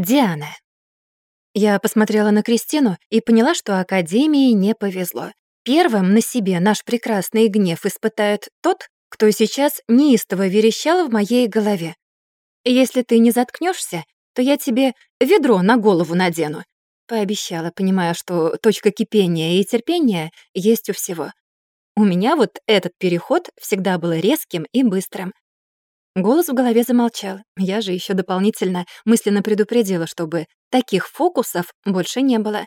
Диана. Я посмотрела на Кристину и поняла, что Академии не повезло. Первым на себе наш прекрасный гнев испытает тот, кто сейчас неистово верещал в моей голове. «Если ты не заткнешься, то я тебе ведро на голову надену», пообещала, понимая, что точка кипения и терпения есть у всего. У меня вот этот переход всегда был резким и быстрым. Голос в голове замолчал. Я же еще дополнительно мысленно предупредила, чтобы таких фокусов больше не было.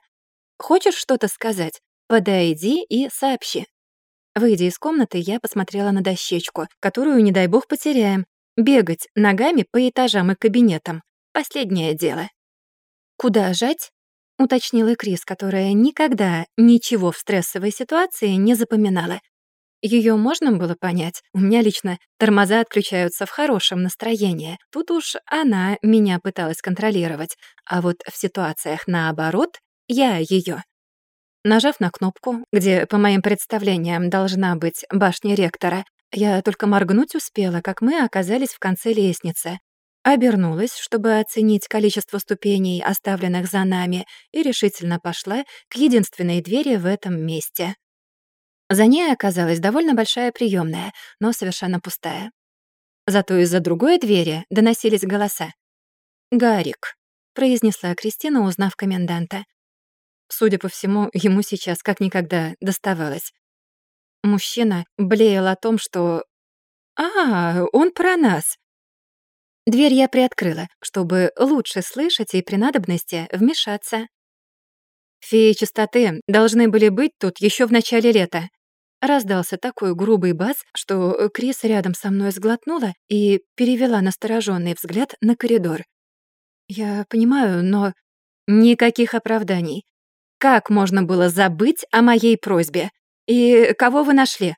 «Хочешь что-то сказать? Подойди и сообщи». Выйдя из комнаты, я посмотрела на дощечку, которую, не дай бог, потеряем. Бегать ногами по этажам и кабинетам — последнее дело. «Куда жать?» — уточнила Крис, которая никогда ничего в стрессовой ситуации не запоминала. Ее можно было понять. У меня лично тормоза отключаются в хорошем настроении. Тут уж она меня пыталась контролировать. А вот в ситуациях наоборот, я ее. Нажав на кнопку, где, по моим представлениям, должна быть башня ректора, я только моргнуть успела, как мы оказались в конце лестницы. Обернулась, чтобы оценить количество ступеней, оставленных за нами, и решительно пошла к единственной двери в этом месте. За ней оказалась довольно большая приемная, но совершенно пустая. Зато из-за другой двери доносились голоса. «Гарик», — произнесла Кристина, узнав коменданта. Судя по всему, ему сейчас как никогда доставалось. Мужчина блеял о том, что... «А, он про нас!» Дверь я приоткрыла, чтобы лучше слышать и при надобности вмешаться. Феи чистоты должны были быть тут еще в начале лета. Раздался такой грубый бас, что э, Крис рядом со мной сглотнула и перевела настороженный взгляд на коридор. «Я понимаю, но никаких оправданий. Как можно было забыть о моей просьбе? И кого вы нашли?»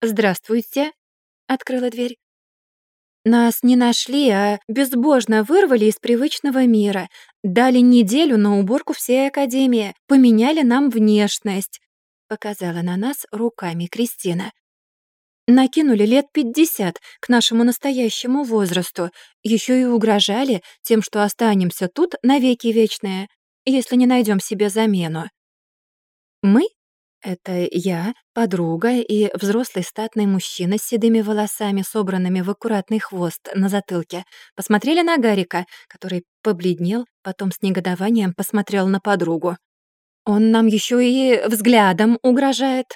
«Здравствуйте», — открыла дверь. Нас не нашли, а безбожно вырвали из привычного мира, дали неделю на уборку всей Академии, поменяли нам внешность, показала на нас руками Кристина. Накинули лет пятьдесят к нашему настоящему возрасту, еще и угрожали тем, что останемся тут навеки вечные, если не найдем себе замену. Мы — это я, подруга и взрослый статный мужчина с седыми волосами, собранными в аккуратный хвост на затылке, посмотрели на Гарика, который побледнел, потом с негодованием посмотрел на подругу. Он нам еще и взглядом угрожает.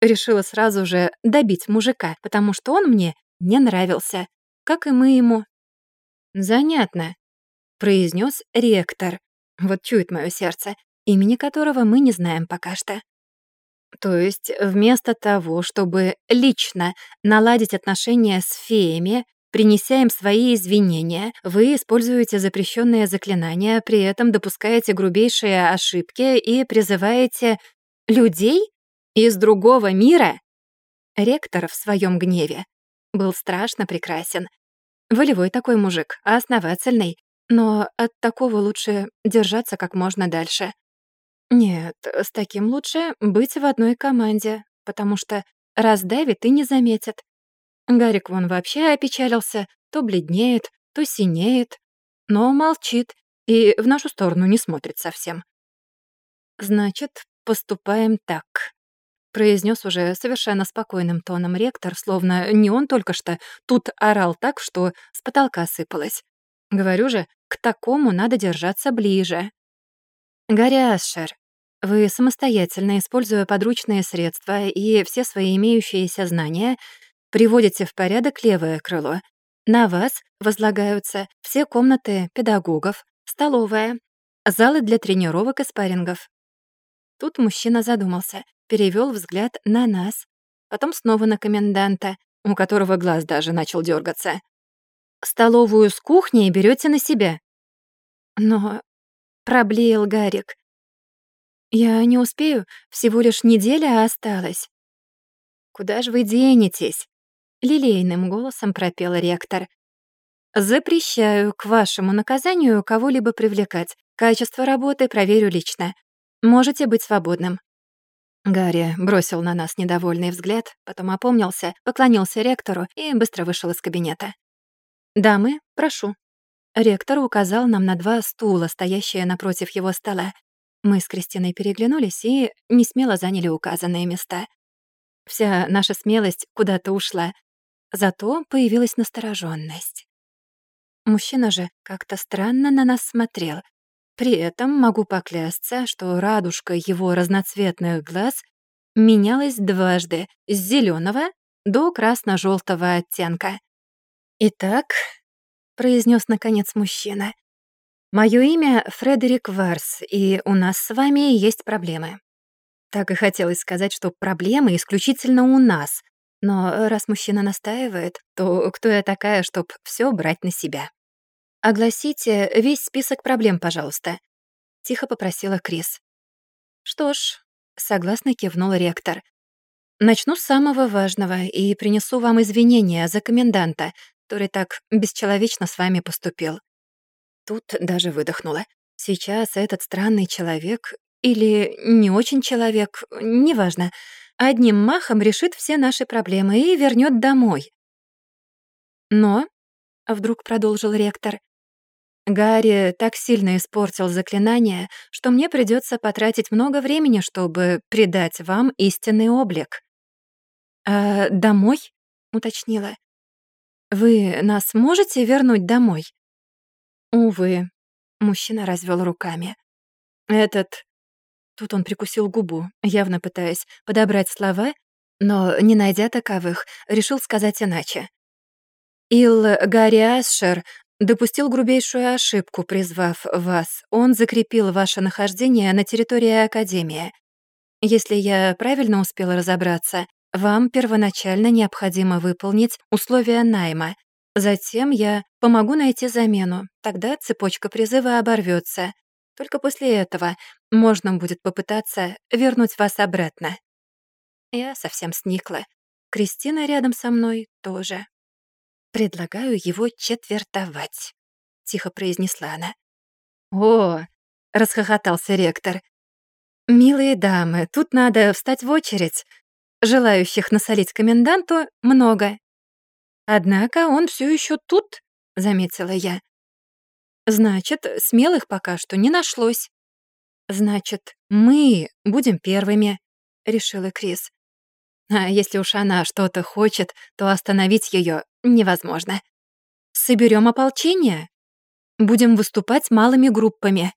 Решила сразу же добить мужика, потому что он мне не нравился, как и мы ему. Занятно, произнес ректор. Вот чует мое сердце, имени которого мы не знаем пока что. То есть вместо того, чтобы лично наладить отношения с феями, Принеся им свои извинения, вы используете запрещенные заклинания, при этом допускаете грубейшие ошибки и призываете людей из другого мира? Ректор в своем гневе был страшно прекрасен. Волевой такой мужик, основательный, но от такого лучше держаться как можно дальше. Нет, с таким лучше быть в одной команде, потому что раздавит и не заметит. Гарик вон вообще опечалился, то бледнеет, то синеет, но молчит и в нашу сторону не смотрит совсем. «Значит, поступаем так», — произнес уже совершенно спокойным тоном ректор, словно не он только что тут орал так, что с потолка сыпалось. Говорю же, к такому надо держаться ближе. Гарри Асшер, вы самостоятельно, используя подручные средства и все свои имеющиеся знания, Приводите в порядок левое крыло. На вас возлагаются все комнаты педагогов, столовая, залы для тренировок и спаррингов. Тут мужчина задумался, перевел взгляд на нас, потом снова на коменданта, у которого глаз даже начал дергаться. «Столовую с кухней берете на себя». «Но...» — проблеял Гарик. «Я не успею, всего лишь неделя осталась». «Куда же вы денетесь?» Лилейным голосом пропел ректор. «Запрещаю к вашему наказанию кого-либо привлекать. Качество работы проверю лично. Можете быть свободным». Гарри бросил на нас недовольный взгляд, потом опомнился, поклонился ректору и быстро вышел из кабинета. «Дамы, прошу». Ректор указал нам на два стула, стоящие напротив его стола. Мы с Кристиной переглянулись и не смело заняли указанные места. Вся наша смелость куда-то ушла. Зато появилась настороженность. Мужчина же как-то странно на нас смотрел. При этом могу поклясться, что радужка его разноцветных глаз менялась дважды с зеленого до красно желтого оттенка. «Итак», — произнес наконец мужчина, «мое имя Фредерик Варс, и у нас с вами есть проблемы». Так и хотелось сказать, что проблемы исключительно у нас, но раз мужчина настаивает, то кто я такая, чтоб все брать на себя? «Огласите весь список проблем, пожалуйста», — тихо попросила Крис. «Что ж», — согласно кивнул ректор. «Начну с самого важного и принесу вам извинения за коменданта, который так бесчеловечно с вами поступил». Тут даже выдохнула. Сейчас этот странный человек или не очень человек, неважно, одним махом решит все наши проблемы и вернет домой. Но, — вдруг продолжил ректор, Гарри так сильно испортил заклинание, что мне придется потратить много времени, чтобы придать вам истинный облик. «А домой?» — уточнила. «Вы нас можете вернуть домой?» «Увы», — мужчина развел руками. «Этот...» Тут он прикусил губу, явно пытаясь подобрать слова, но, не найдя таковых, решил сказать иначе. Ил Гарри Асшер допустил грубейшую ошибку, призвав вас. Он закрепил ваше нахождение на территории Академии. Если я правильно успела разобраться, вам первоначально необходимо выполнить условия найма. Затем я помогу найти замену. Тогда цепочка призыва оборвется. Только после этого можно будет попытаться вернуть вас обратно. Я совсем сникла. Кристина рядом со мной тоже. «Предлагаю его четвертовать», — тихо произнесла она. «О!» — расхохотался ректор. «Милые дамы, тут надо встать в очередь. Желающих насолить коменданту много. Однако он все еще тут», — заметила я. «Значит, смелых пока что не нашлось». «Значит, мы будем первыми», — решила Крис. А если уж она что-то хочет, то остановить ее невозможно. Соберем ополчение. Будем выступать малыми группами.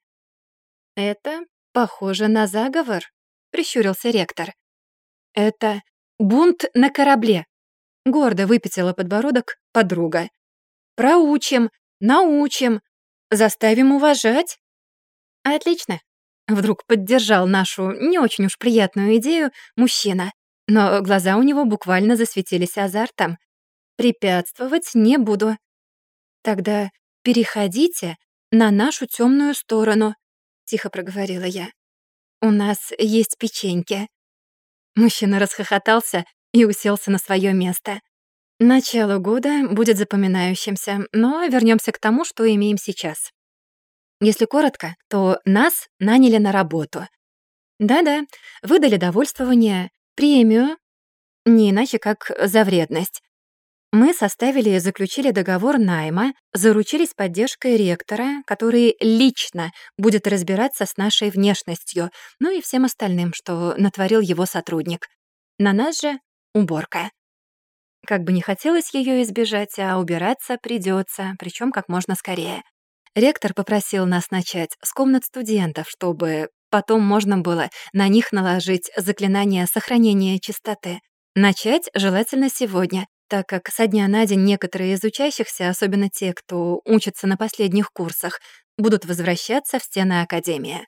Это похоже на заговор, прищурился ректор. Это бунт на корабле. Гордо выпятила подбородок подруга. Проучим, научим, заставим уважать. Отлично. Вдруг поддержал нашу не очень уж приятную идею мужчина но глаза у него буквально засветились азартом. «Препятствовать не буду». «Тогда переходите на нашу темную сторону», — тихо проговорила я. «У нас есть печеньки». Мужчина расхохотался и уселся на свое место. Начало года будет запоминающимся, но вернемся к тому, что имеем сейчас. Если коротко, то нас наняли на работу. Да-да, выдали довольствование, премию, не иначе как за вредность. Мы составили и заключили договор найма, заручились поддержкой ректора, который лично будет разбираться с нашей внешностью, ну и всем остальным, что натворил его сотрудник. На нас же уборка. Как бы не хотелось ее избежать, а убираться придется, причем как можно скорее. Ректор попросил нас начать с комнат студентов, чтобы Потом можно было на них наложить заклинание сохранения чистоты. Начать желательно сегодня, так как со дня на день некоторые из учащихся, особенно те, кто учится на последних курсах, будут возвращаться в стены Академии.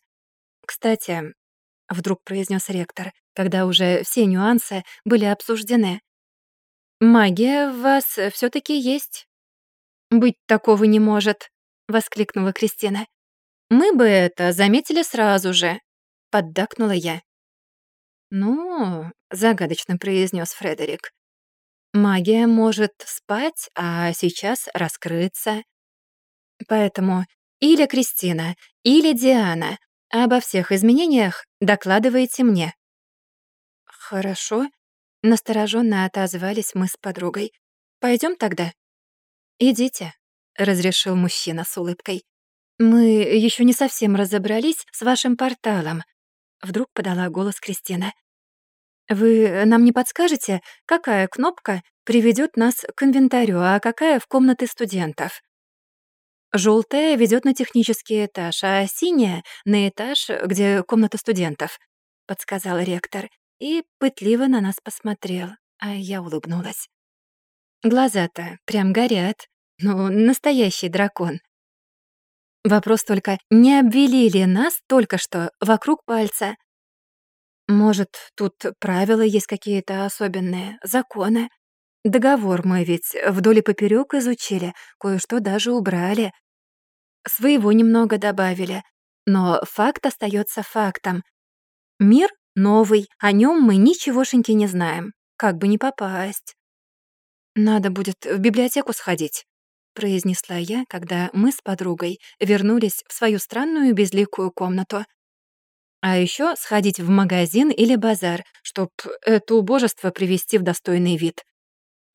«Кстати», — вдруг произнес ректор, когда уже все нюансы были обсуждены, «магия в вас все таки есть». «Быть такого не может», — воскликнула Кристина. «Мы бы это заметили сразу же», — поддакнула я. «Ну», — загадочно произнес Фредерик, «магия может спать, а сейчас раскрыться. Поэтому или Кристина, или Диана обо всех изменениях докладывайте мне». «Хорошо», — настороженно отозвались мы с подругой. Пойдем тогда?» «Идите», — разрешил мужчина с улыбкой. «Мы еще не совсем разобрались с вашим порталом», — вдруг подала голос Кристина. «Вы нам не подскажете, какая кнопка приведет нас к инвентарю, а какая — в комнаты студентов?» Желтая ведет на технический этаж, а синяя — на этаж, где комната студентов», — подсказал ректор и пытливо на нас посмотрел, а я улыбнулась. Глаза-то прям горят. Ну, настоящий дракон. Вопрос только, не обвели ли нас только что вокруг пальца? Может, тут правила есть какие-то особенные, законы? Договор мы ведь вдоль и поперёк изучили, кое-что даже убрали. Своего немного добавили, но факт остается фактом. Мир новый, о нем мы ничегошеньки не знаем. Как бы не попасть. «Надо будет в библиотеку сходить», — произнесла я, когда мы с подругой вернулись в свою странную безликую комнату. А еще сходить в магазин или базар, чтоб это убожество привести в достойный вид.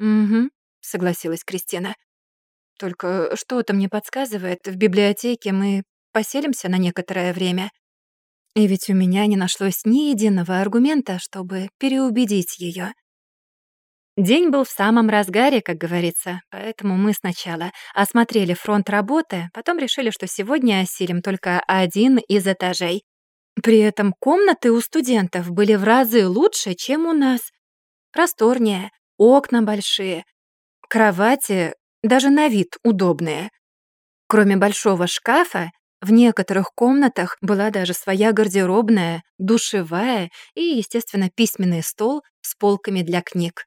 «Угу», — согласилась Кристина. «Только что-то мне подсказывает, в библиотеке мы поселимся на некоторое время. И ведь у меня не нашлось ни единого аргумента, чтобы переубедить ее. День был в самом разгаре, как говорится, поэтому мы сначала осмотрели фронт работы, потом решили, что сегодня осилим только один из этажей. При этом комнаты у студентов были в разы лучше, чем у нас. Просторнее, окна большие, кровати даже на вид удобные. Кроме большого шкафа, в некоторых комнатах была даже своя гардеробная, душевая и, естественно, письменный стол с полками для книг.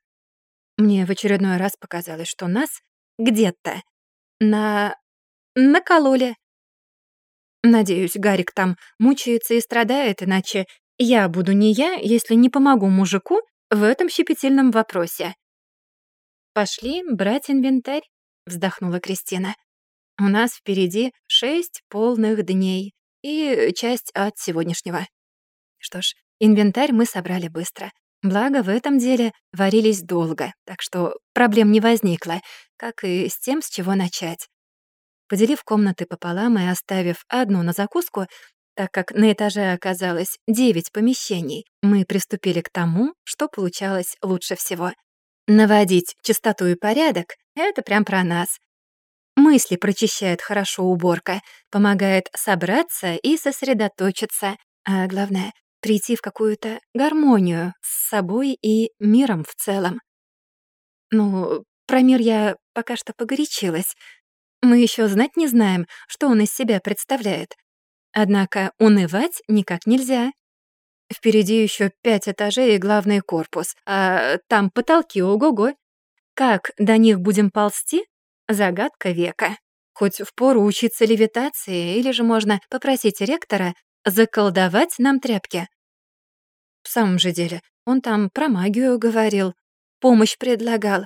Мне в очередной раз показалось, что нас где-то на... накололи. Надеюсь, Гарик там мучается и страдает, иначе я буду не я, если не помогу мужику в этом щепетильном вопросе. «Пошли брать инвентарь», — вздохнула Кристина. «У нас впереди шесть полных дней и часть от сегодняшнего». Что ж, инвентарь мы собрали быстро. Благо, в этом деле варились долго, так что проблем не возникло, как и с тем, с чего начать. Поделив комнаты пополам и оставив одну на закуску, так как на этаже оказалось девять помещений, мы приступили к тому, что получалось лучше всего. Наводить чистоту и порядок — это прям про нас. Мысли прочищает хорошо уборка, помогает собраться и сосредоточиться, а главное прийти в какую-то гармонию с собой и миром в целом. Ну, про мир я пока что погорячилась. Мы еще знать не знаем, что он из себя представляет. Однако унывать никак нельзя. Впереди еще пять этажей и главный корпус, а там потолки ого-го. Как до них будем ползти? Загадка века. Хоть впору учиться левитации, или же можно попросить ректора заколдовать нам тряпки. В самом же деле, он там про магию говорил, помощь предлагал.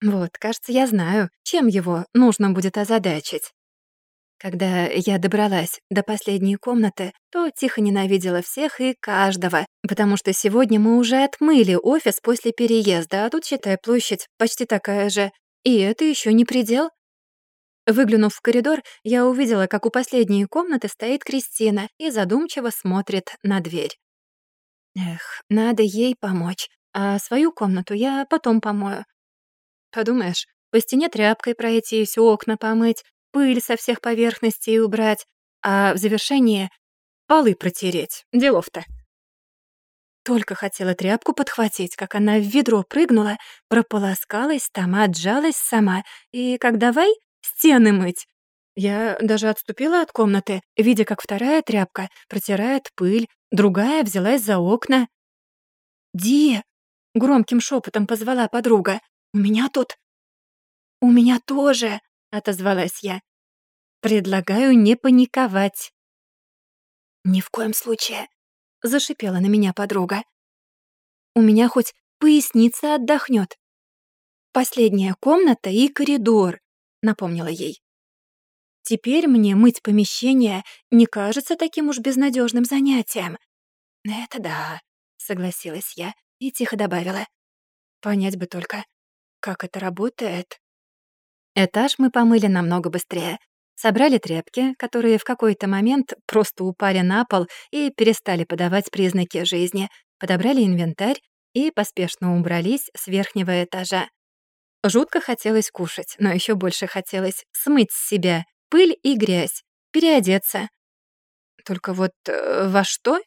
Вот, кажется, я знаю, чем его нужно будет озадачить. Когда я добралась до последней комнаты, то тихо ненавидела всех и каждого, потому что сегодня мы уже отмыли офис после переезда, а тут, считай, площадь почти такая же. И это еще не предел. Выглянув в коридор, я увидела, как у последней комнаты стоит Кристина и задумчиво смотрит на дверь. Эх, надо ей помочь, а свою комнату я потом помою. Подумаешь, по стене тряпкой пройтись, окна помыть, пыль со всех поверхностей убрать, а в завершение полы протереть. Делов-то. Только хотела тряпку подхватить, как она в ведро прыгнула, прополоскалась там, отжалась сама, и как давай стены мыть. Я даже отступила от комнаты, видя, как вторая тряпка протирает пыль, другая взялась за окна. «Ди!» — громким шепотом позвала подруга. «У меня тут...» «У меня тоже!» — отозвалась я. «Предлагаю не паниковать». «Ни в коем случае!» — зашипела на меня подруга. «У меня хоть поясница отдохнет. Последняя комната и коридор напомнила ей. Теперь мне мыть помещение не кажется таким уж безнадежным занятием. Это да, согласилась я и тихо добавила. Понять бы только, как это работает. Этаж мы помыли намного быстрее. Собрали тряпки, которые в какой-то момент просто упали на пол и перестали подавать признаки жизни, подобрали инвентарь и поспешно убрались с верхнего этажа. Жутко хотелось кушать, но еще больше хотелось смыть с себя пыль и грязь, переодеться. Только вот э, во что